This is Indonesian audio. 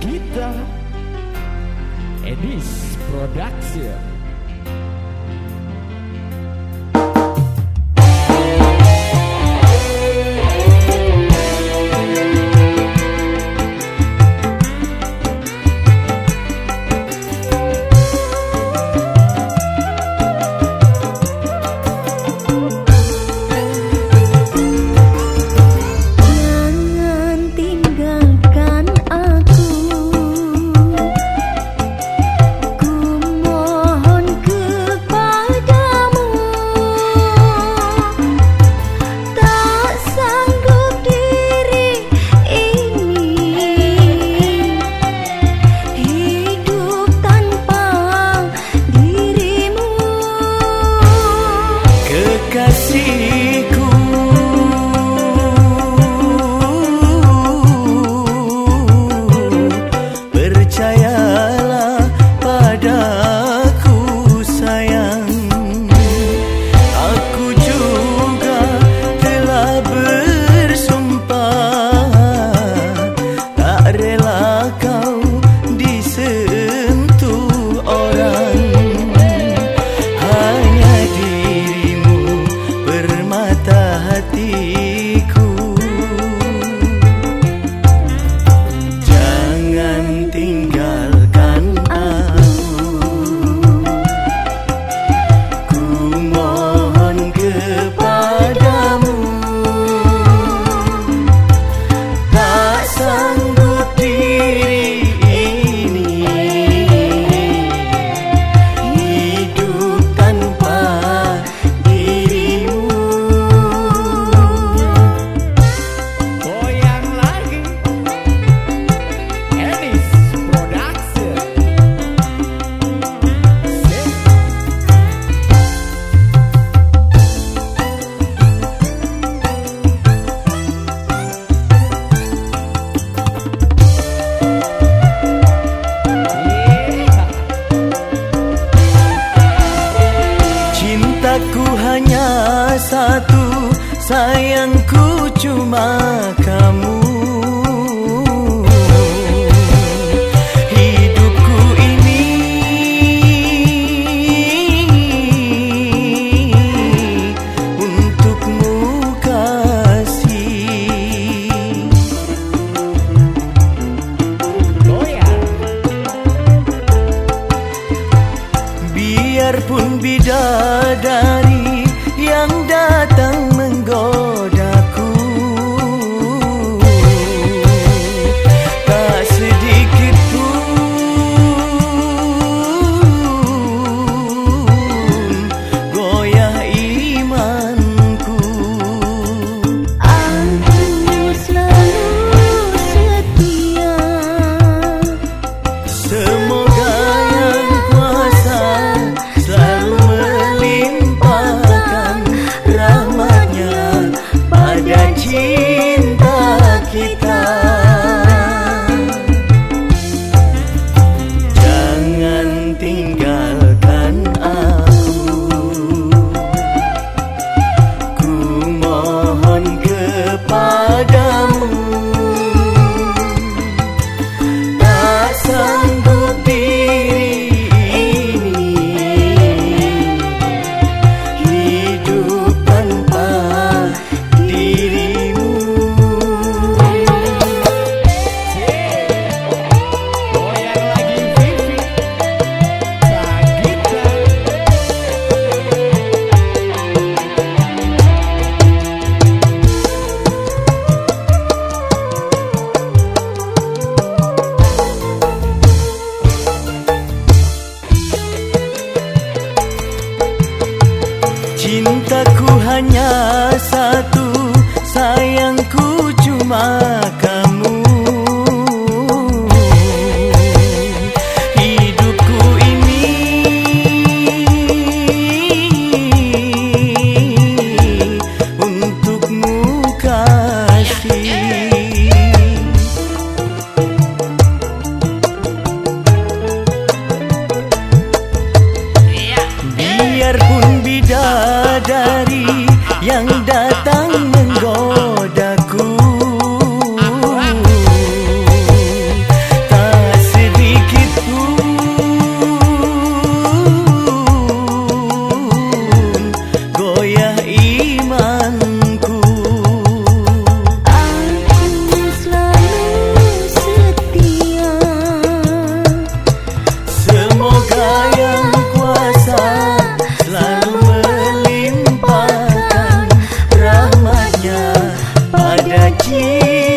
Gita Edis Production. sayangku cuma kamu. Hidupku ini untukmu kasih. Oh, ya. Biarpun bidadari yang datang Aku hanya satu datang ada